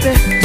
baby